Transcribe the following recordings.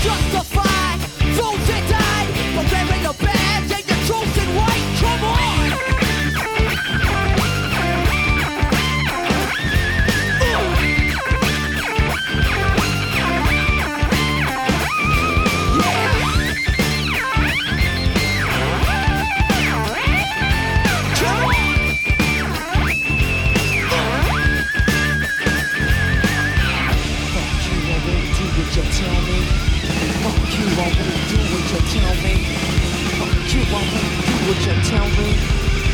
just won't really do what you tell me. Fuck you, I won't do what you tell me.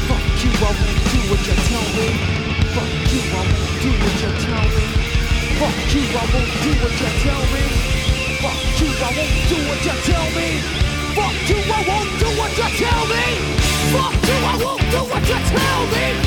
Fuck you, I won't do what you tell me. Fuck you, I won't do what you tell me. Fuck you, I won't do what you tell me. Fuck you, I won't do what you tell me. Fuck you, I won't do what you tell me. Fuck you, I won't do what you tell me.